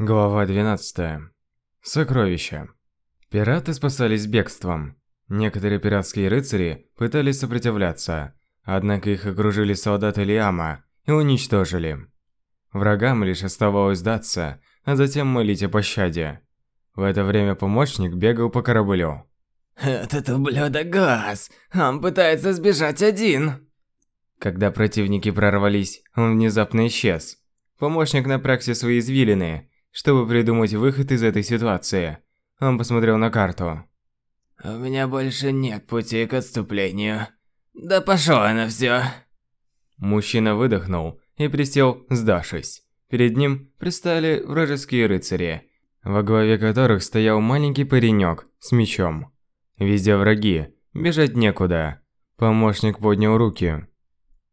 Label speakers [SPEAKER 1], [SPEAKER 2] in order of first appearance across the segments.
[SPEAKER 1] Глава 12. Сокровища. Пираты спасались бегством. Некоторые пиратские рыцари пытались сопротивляться, однако их окружили солдаты Лиама и уничтожили. Врагам лишь оставалось сдаться, а затем молить о пощаде. В это время помощник бегал по кораблю.
[SPEAKER 2] «Этот ублюдок Газ! Он пытается сбежать один!»
[SPEAKER 1] Когда противники прорвались, он внезапно исчез. Помощник напрягся свои извилины, чтобы придумать выход из этой ситуации. Он посмотрел на карту.
[SPEAKER 2] «У меня больше нет пути к отступлению. Да пошло на все!»
[SPEAKER 1] Мужчина выдохнул и присел, сдавшись. Перед ним пристали вражеские рыцари, во главе которых стоял маленький паренек с мечом. Везде враги, бежать некуда. Помощник поднял руки.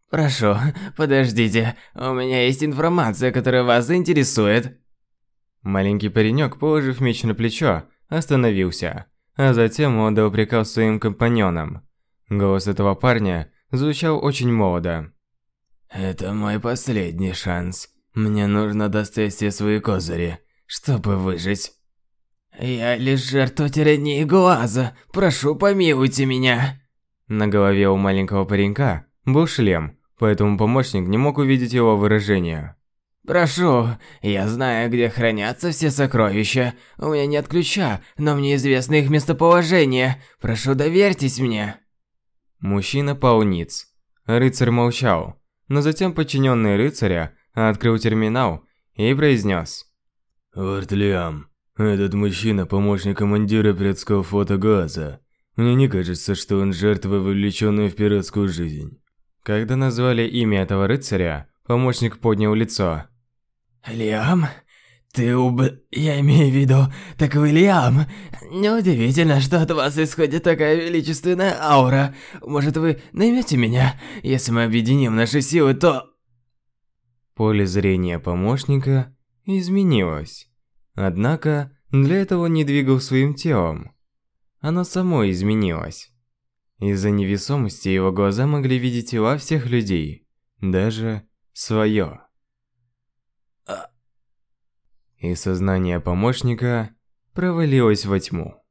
[SPEAKER 2] «Прошу, подождите, у меня есть информация, которая вас заинтересует».
[SPEAKER 1] Маленький паренек, положив меч на плечо, остановился, а затем он отдал приказ своим компаньонам. Голос этого парня звучал очень молодо.
[SPEAKER 2] «Это мой последний шанс. Мне нужно достать все свои козыри, чтобы выжить». «Я лишь жертва тирании глаза. Прошу, помилуйте меня!»
[SPEAKER 1] На голове у маленького паренька был шлем, поэтому помощник не мог увидеть его выражение.
[SPEAKER 2] «Прошу, я знаю, где хранятся все сокровища. У меня нет ключа, но мне известно их местоположение. Прошу, доверьтесь мне».
[SPEAKER 1] Мужчина пал ниц. Рыцарь молчал, но затем подчиненный рыцаря открыл терминал и произнес.
[SPEAKER 3] «Лорд этот мужчина – помощник командира пиратского флота Газа. Мне не кажется, что он жертва, вовлеченная в пиратскую жизнь».
[SPEAKER 1] Когда назвали имя этого рыцаря, помощник поднял лицо.
[SPEAKER 2] «Лиам? Ты уб... Я имею в виду, так вы Лиам. Неудивительно, что от вас исходит такая величественная аура. Может, вы наймете меня? Если мы объединим наши силы, то...»
[SPEAKER 1] Поле зрения помощника изменилось. Однако, для этого не двигал своим телом. Оно само изменилось. Из-за невесомости его глаза могли видеть тела всех людей, даже свое. И сознание помощника провалилось во тьму.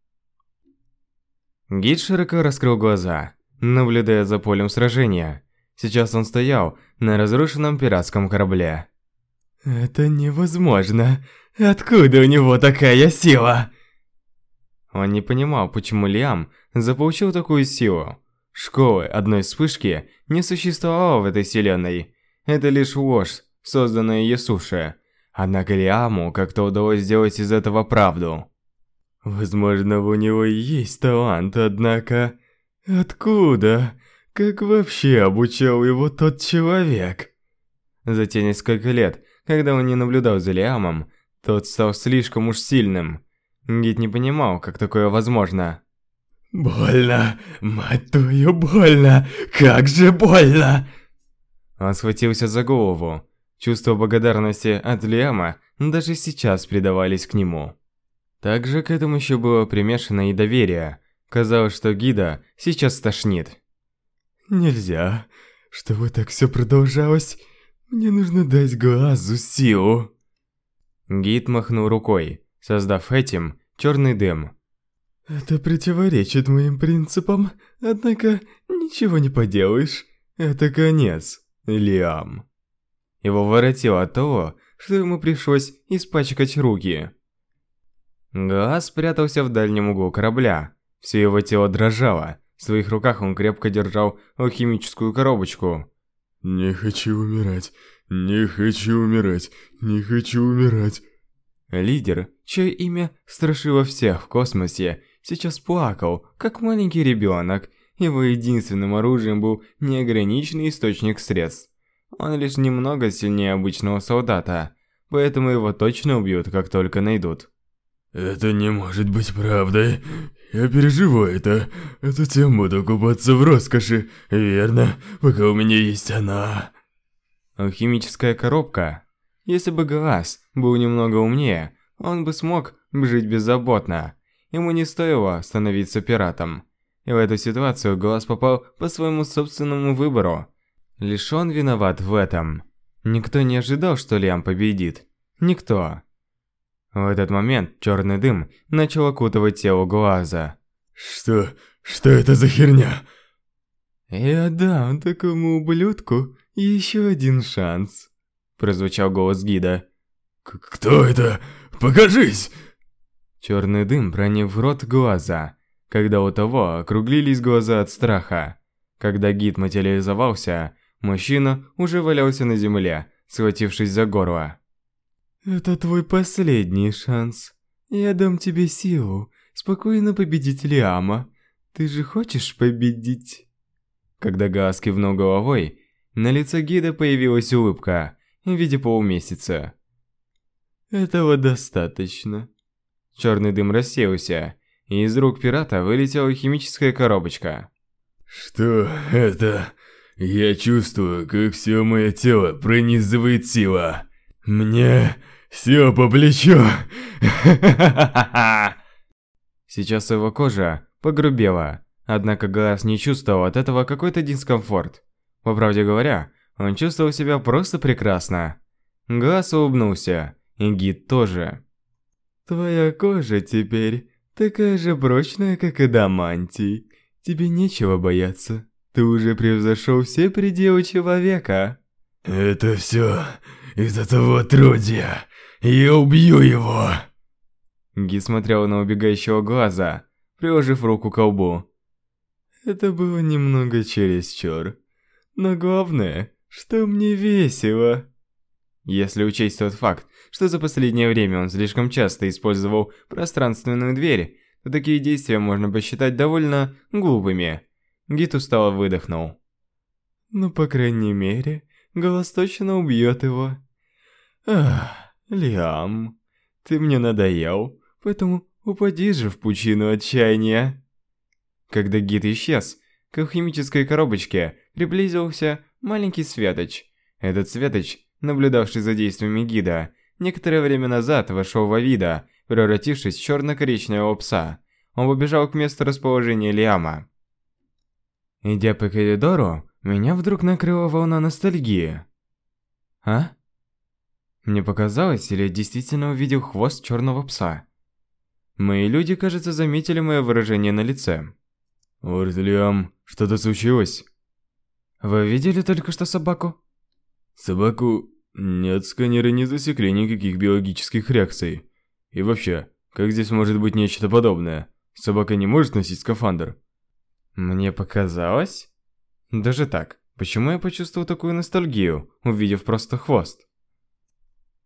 [SPEAKER 1] Гид широко раскрыл глаза, наблюдая за полем сражения. Сейчас он стоял на разрушенном пиратском корабле.
[SPEAKER 2] «Это невозможно! Откуда у него такая сила?»
[SPEAKER 1] Он не понимал, почему Лиам заполучил такую силу. Школы одной вспышки не существовало в этой вселенной. Это лишь ложь, созданная Ясуши. Однако Лиаму как-то удалось сделать из этого правду.
[SPEAKER 3] Возможно, у него и есть талант, однако... Откуда? Как вообще обучал его тот человек?
[SPEAKER 1] За те несколько лет, когда он не наблюдал за Лиамом, тот стал слишком уж сильным. Гид не понимал, как такое возможно.
[SPEAKER 3] «Больно! Мать твою, больно! Как же больно!»
[SPEAKER 1] Он схватился за голову. Чувство благодарности от Лиама даже сейчас придавались к нему. Также к этому еще было примешано и доверие. Казалось, что гида сейчас стошнит.
[SPEAKER 3] «Нельзя, чтобы так все продолжалось. Мне нужно дать глазу силу».
[SPEAKER 1] Гид махнул рукой создав этим черный дым.
[SPEAKER 3] Это противоречит моим принципам, однако ничего не поделаешь. Это конец, Лиам.
[SPEAKER 1] Его воротило от того, что ему пришлось испачкать руки. Глаз спрятался в дальнем углу корабля. Все его тело дрожало. В своих руках он крепко держал алхимическую коробочку.
[SPEAKER 3] «Не хочу умирать, не хочу умирать, не хочу умирать».
[SPEAKER 1] Лидер, чье имя страшило всех в космосе, сейчас плакал, как маленький ребенок. Его единственным оружием был неограниченный источник средств. Он лишь немного сильнее обычного солдата, поэтому его точно убьют, как только найдут.
[SPEAKER 3] Это не может быть правдой. Я переживу это, а затем буду купаться в роскоши, верно, пока у меня есть она.
[SPEAKER 1] Алхимическая коробка если бы Глаз был немного умнее, он бы смог жить беззаботно. Ему не стоило становиться пиратом. И в эту ситуацию Глаз попал по своему собственному выбору. Лишь он виноват в этом. Никто не ожидал, что Лиам победит. Никто. В этот момент черный дым начал окутывать тело глаза.
[SPEAKER 3] Что? Что это за херня?
[SPEAKER 1] «Я дам такому ублюдку еще один шанс», – прозвучал голос гида.
[SPEAKER 3] К «Кто это? Покажись!»
[SPEAKER 1] Черный дым проник в рот глаза, когда у того округлились глаза от страха. Когда гид материализовался, мужчина уже валялся на земле, схватившись за горло. «Это твой последний шанс. Я дам тебе силу, спокойно победить Лиама. Ты же хочешь победить?» Когда Гаас кивнул головой, на лице гида появилась улыбка в виде полумесяца. «Этого достаточно». Черный дым рассеялся, и из рук пирата вылетела химическая коробочка.
[SPEAKER 3] «Что это? Я чувствую, как все мое тело пронизывает сила. Мне все по плечу.
[SPEAKER 1] Сейчас его кожа погрубела, однако Глаз не чувствовал от этого какой-то дискомфорт. По правде говоря, он чувствовал себя просто прекрасно. Глаз улыбнулся, и гид тоже. «Твоя кожа теперь такая же прочная, как и Дамантий. Тебе нечего бояться. Ты уже превзошел все пределы человека».
[SPEAKER 3] «Это все из-за того отродья. Я убью его!»
[SPEAKER 1] Ги смотрел на убегающего глаза, приложив руку к колбу. Это было немного чересчур. Но главное, что мне весело. Если учесть тот факт, что за последнее время он слишком часто использовал пространственную дверь, то такие действия можно посчитать довольно глупыми. Гит устало выдохнул. Ну, по крайней мере, голос точно убьет его. Ах... Лиам, ты мне надоел, поэтому упади же в пучину отчаяния. Когда гид исчез, к химической коробочке приблизился маленький Светоч. Этот Светоч, наблюдавший за действиями гида, некоторое время назад вошел в Авида, превратившись в черно-коричневого пса. Он побежал к месту расположения Лиама. Идя по коридору, меня вдруг накрыла волна ностальгии. А? Мне показалось, или я действительно увидел хвост черного пса. Мои люди, кажется, заметили мое выражение на лице.
[SPEAKER 3] Ордлиам, что-то случилось?
[SPEAKER 1] Вы видели только что собаку?
[SPEAKER 3] Собаку... Нет, сканеры не засекли никаких биологических реакций. И вообще, как здесь может быть нечто подобное? Собака не может носить скафандр?
[SPEAKER 1] Мне показалось? Даже так, почему я почувствовал такую ностальгию, увидев просто хвост?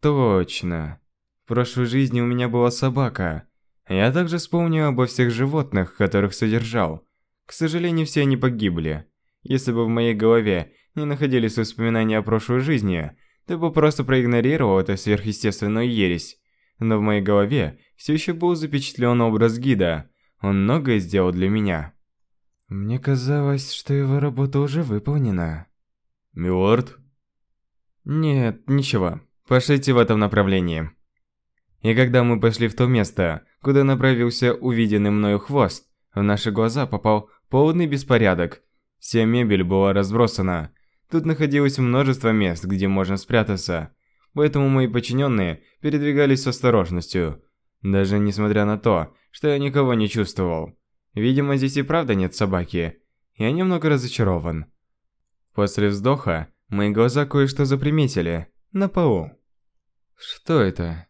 [SPEAKER 1] Точно. В прошлой жизни у меня была собака. Я также вспомнил обо всех животных, которых содержал. К сожалению, все они погибли. Если бы в моей голове не находились воспоминания о прошлой жизни, то бы просто проигнорировал эту сверхъестественную ересь. Но в моей голове все еще был запечатлен образ гида. Он многое сделал для меня. Мне казалось, что его работа уже выполнена.
[SPEAKER 3] Милорд?
[SPEAKER 1] Нет, ничего. Пошлите в этом направлении. И когда мы пошли в то место, куда направился увиденный мною хвост, в наши глаза попал полный беспорядок. Вся мебель была разбросана. Тут находилось множество мест, где можно спрятаться. Поэтому мои подчиненные передвигались с осторожностью. Даже несмотря на то, что я никого не чувствовал. Видимо, здесь и правда нет собаки. Я немного разочарован. После вздоха мои глаза кое-что заприметили. На полу. Что это?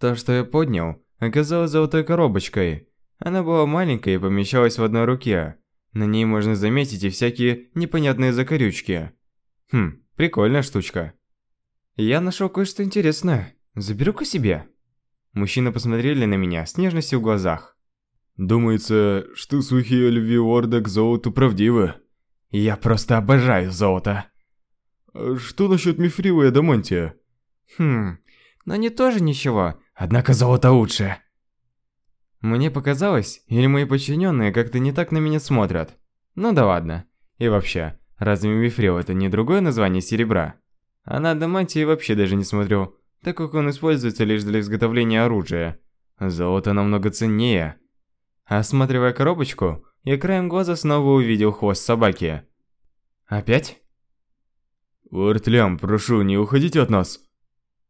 [SPEAKER 1] То, что я поднял, оказалось золотой коробочкой. Она была маленькой и помещалась в одной руке. На ней можно заметить и всякие непонятные закорючки. Хм, прикольная штучка. Я нашел кое-что интересное. Заберу-ка себе. Мужчины посмотрели на меня с нежностью в глазах.
[SPEAKER 3] Думается, что слухи о любви Уорда к золоту правдивы.
[SPEAKER 1] Я просто обожаю золото.
[SPEAKER 3] А что насчет мифрила и адамантия?
[SPEAKER 1] Хм, но они тоже ничего, однако золото лучше. Мне показалось, или мои подчиненные как-то не так на меня смотрят. Ну да ладно. И вообще, разве мифрил это не другое название серебра? А на адамантии вообще даже не смотрю, так как он используется лишь для изготовления оружия. Золото намного ценнее. Осматривая коробочку, я краем глаза снова увидел хвост собаки. Опять?
[SPEAKER 3] Уортлям, прошу, не уходите от нас.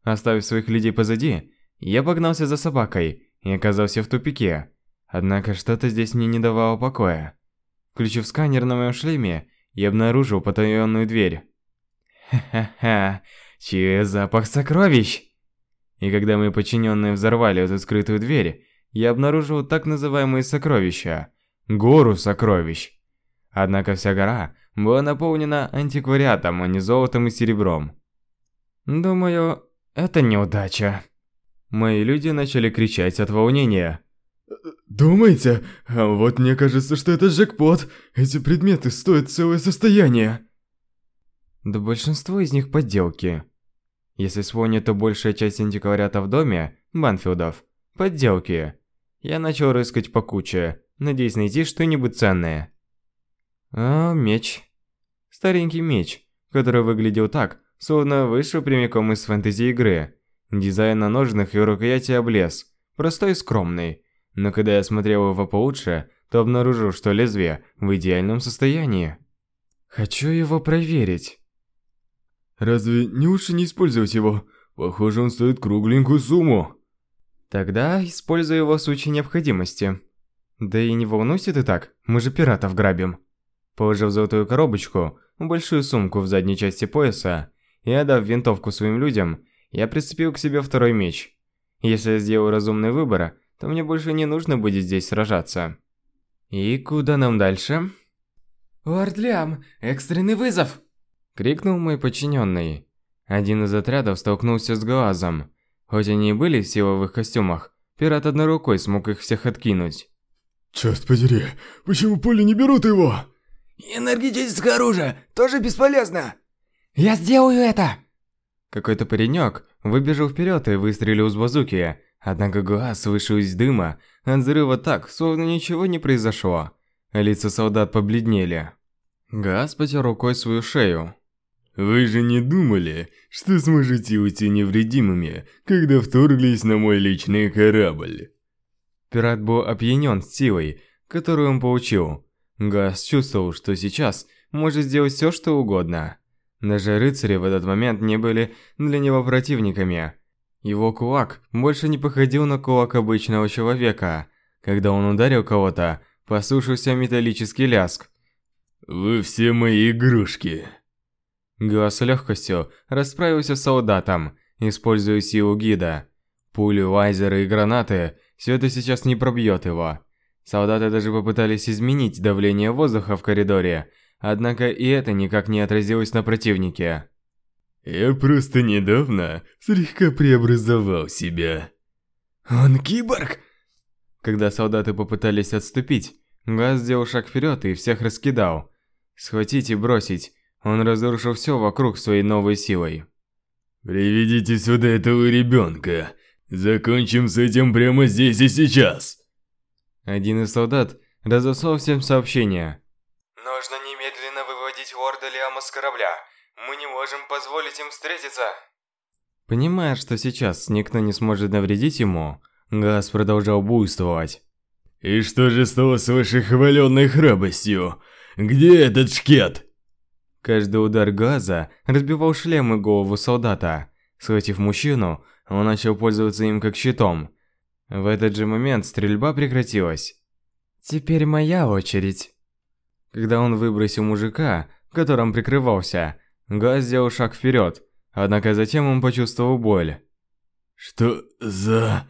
[SPEAKER 1] Оставив своих людей позади, Я погнался за собакой и оказался в тупике. Однако что-то здесь мне не давало покоя. Включив сканер на моем шлеме, я обнаружил потаенную дверь. Ха-ха-ха, чую запах сокровищ! И когда мои подчиненные взорвали эту скрытую дверь, я обнаружил так называемые сокровища. Гору сокровищ. Однако вся гора была наполнена антиквариатом, а не золотом и серебром. Думаю, это неудача. Мои люди начали кричать от волнения.
[SPEAKER 3] Думаете? А вот мне кажется, что это джекпот. Эти предметы стоят целое состояние.
[SPEAKER 1] Да большинство из них подделки. Если вспомнить, то большая часть антиквариата в доме, Банфилдов, подделки. Я начал рыскать по куче, надеясь найти что-нибудь ценное. А, меч. Старенький меч, который выглядел так, словно вышел прямиком из фэнтези-игры. Дизайн на ножнах и рукояти облез, простой и скромный. Но когда я смотрел его получше, то обнаружил, что лезвие в идеальном состоянии. Хочу его проверить.
[SPEAKER 3] Разве не лучше не использовать его? Похоже, он стоит кругленькую сумму.
[SPEAKER 1] Тогда использую его в случае необходимости. Да и не волнуйся ты так, мы же пиратов грабим. Положив золотую коробочку, большую сумку в задней части пояса и отдав винтовку своим людям, я прицепил к себе второй меч. Если я сделаю разумный выбор, то мне больше не нужно будет здесь сражаться. И куда нам дальше?
[SPEAKER 2] «Лорд Лиам, экстренный вызов!»
[SPEAKER 1] Крикнул мой подчиненный. Один из отрядов столкнулся с глазом. Хоть они и были в силовых костюмах, пират одной рукой смог их всех откинуть.
[SPEAKER 3] Черт подери, почему пули не берут его?
[SPEAKER 2] Энергетическое оружие тоже бесполезно. Я сделаю это.
[SPEAKER 1] Какой-то паренек выбежал вперед и выстрелил с базуки, однако глаз вышел из дыма от взрыва так, словно ничего не произошло. Лица солдат побледнели. Газ потер рукой свою шею.
[SPEAKER 3] Вы же не думали, что сможете уйти невредимыми, когда вторглись на мой личный корабль?
[SPEAKER 1] Пират был опьянен силой, которую он получил. Газ чувствовал, что сейчас может сделать все, что угодно. Даже рыцари в этот момент не были для него противниками. Его кулак больше не походил на кулак обычного человека. Когда он ударил кого-то, послушался металлический ляск.
[SPEAKER 3] «Вы все мои игрушки»,
[SPEAKER 1] Гла с легкостью расправился с солдатом, используя силу гида. Пули, лазеры и гранаты – все это сейчас не пробьет его. Солдаты даже попытались изменить давление воздуха в коридоре, однако и это никак не отразилось на противнике.
[SPEAKER 3] «Я просто недавно слегка преобразовал себя».
[SPEAKER 2] «Он киборг?»
[SPEAKER 1] Когда солдаты попытались отступить, Газ сделал шаг вперед и всех раскидал. Схватить и бросить он разрушил все вокруг своей новой силой.
[SPEAKER 3] «Приведите сюда этого ребенка. Закончим с этим прямо здесь и сейчас!»
[SPEAKER 1] Один из солдат разослал всем сообщение.
[SPEAKER 4] «Нужно немедленно выводить лорда Лиама с корабля. Мы не можем позволить им встретиться!»
[SPEAKER 1] Понимая, что сейчас никто не сможет навредить ему, Газ продолжал буйствовать.
[SPEAKER 3] «И что же стало с вашей хваленной храбростью? Где этот шкет?»
[SPEAKER 1] Каждый удар газа разбивал шлем и голову солдата. Схватив мужчину, он начал пользоваться им как щитом. В этот же момент стрельба прекратилась. Теперь моя очередь. Когда он выбросил мужика, которым прикрывался, Газ сделал шаг вперед, однако затем он почувствовал боль.
[SPEAKER 3] «Что за...»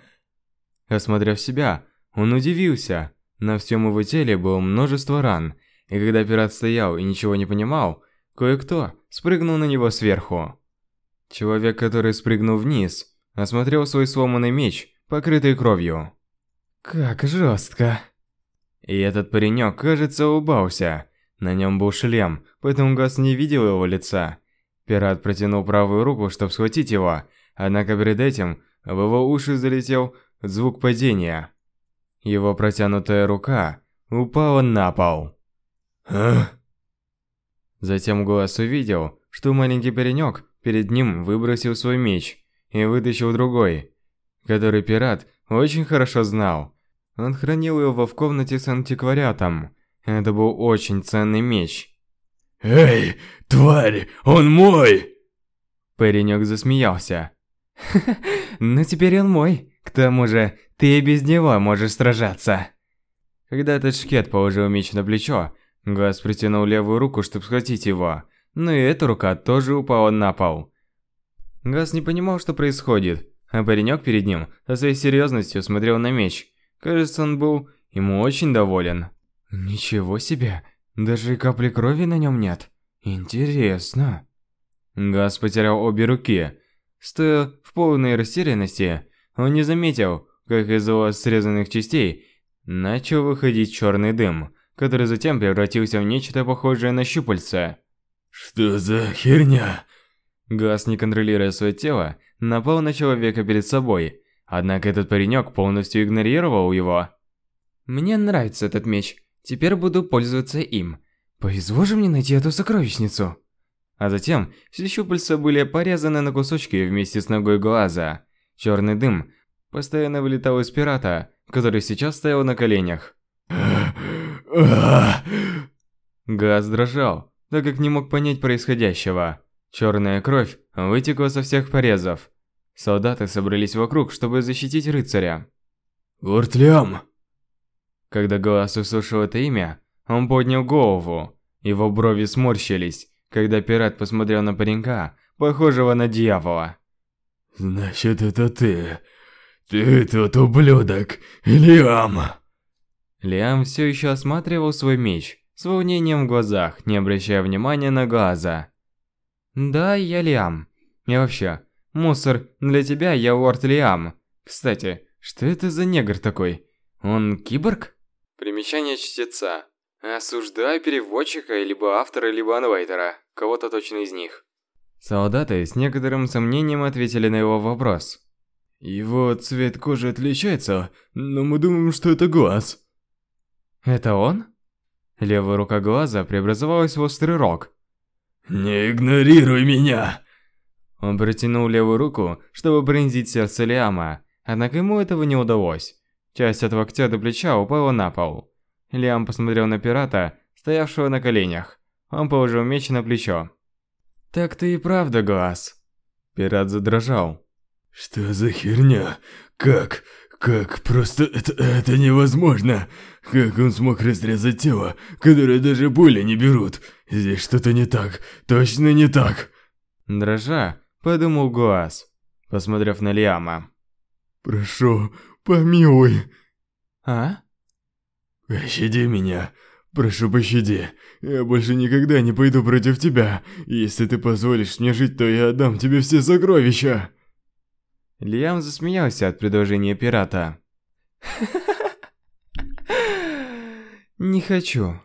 [SPEAKER 1] Осмотрев себя, он удивился. На всем его теле было множество ран, и когда пират стоял и ничего не понимал, Кое-кто спрыгнул на него сверху. Человек, который спрыгнул вниз, осмотрел свой сломанный меч, покрытый кровью. Как жестко. И этот паренек, кажется, улыбался. На нем был шлем, поэтому Газ не видел его лица. Пират протянул правую руку, чтобы схватить его, однако перед этим в его уши залетел звук падения. Его протянутая рука упала на пол.
[SPEAKER 3] «А?»
[SPEAKER 1] Затем голос увидел, что маленький паренек перед ним выбросил свой меч и вытащил другой, который пират очень хорошо знал. Он хранил его в комнате с антиквариатом. Это был очень ценный меч.
[SPEAKER 3] «Эй, тварь, он мой!»
[SPEAKER 1] Паренек засмеялся. ну теперь он мой. К тому же, ты и без него можешь сражаться. Когда этот шкет положил меч на плечо, Газ притянул левую руку, чтобы схватить его, но и эта рука тоже упала на пол. Газ не понимал, что происходит, а паренек перед ним со своей серьезностью смотрел на меч. Кажется, он был ему очень доволен. Ничего себе, даже капли крови на нем нет. Интересно. Газ потерял обе руки. Стоя в полной растерянности, он не заметил, как из его срезанных частей начал выходить черный дым, который затем превратился в нечто похожее на щупальца.
[SPEAKER 3] «Что за херня?»
[SPEAKER 1] Газ, не контролируя свое тело, напал на человека перед собой, однако этот паренек полностью игнорировал его. «Мне нравится этот меч, теперь буду пользоваться им. Повезло же мне найти эту сокровищницу!» А затем все щупальца были порезаны на кусочки вместе с ногой глаза. Черный дым постоянно вылетал из пирата, который сейчас стоял на коленях. Газ дрожал, так как не мог понять происходящего. Черная кровь вытекла со всех порезов. Солдаты собрались вокруг, чтобы защитить рыцаря.
[SPEAKER 3] «Лорд Лиам!»
[SPEAKER 1] Когда Глаз услышал это имя, он поднял голову. Его брови сморщились, когда пират посмотрел на паренька, похожего на дьявола.
[SPEAKER 3] «Значит, это ты. Ты тот ублюдок, Лиам!»
[SPEAKER 1] Лиам все еще осматривал свой меч, с волнением в глазах, не обращая внимания на глаза. «Да, я Лиам. И вообще, мусор, для тебя я лорд Лиам. Кстати, что это за негр такой? Он киборг?» Примечание чтеца. Осуждаю переводчика, либо автора, либо анвейтера. Кого-то точно из них. Солдаты с некоторым сомнением ответили на его вопрос.
[SPEAKER 3] Его цвет кожи отличается, но мы думаем, что это глаз.
[SPEAKER 1] Это он? Левая рука глаза преобразовалась в острый рог.
[SPEAKER 3] «Не игнорируй меня!»
[SPEAKER 1] Он протянул левую руку, чтобы пронзить сердце Лиама, однако ему этого не удалось. Часть от локтя до плеча упала на пол. Лиам посмотрел на пирата, стоявшего на коленях. Он положил меч на плечо. «Так ты и правда глаз». Пират задрожал.
[SPEAKER 3] «Что за херня? Как? Как? Просто это, это невозможно! Как он смог разрезать тело, которое даже пули не берут? Здесь что-то не так, точно не так!»
[SPEAKER 1] Дрожа, подумал Гуас, посмотрев на Лиама.
[SPEAKER 3] «Прошу, помилуй!»
[SPEAKER 1] «А?»
[SPEAKER 3] «Пощади меня. Прошу, пощади. Я больше никогда не пойду против тебя. Если ты позволишь мне жить, то я отдам тебе все сокровища».
[SPEAKER 1] Лиам засмеялся от предложения пирата. «Не хочу.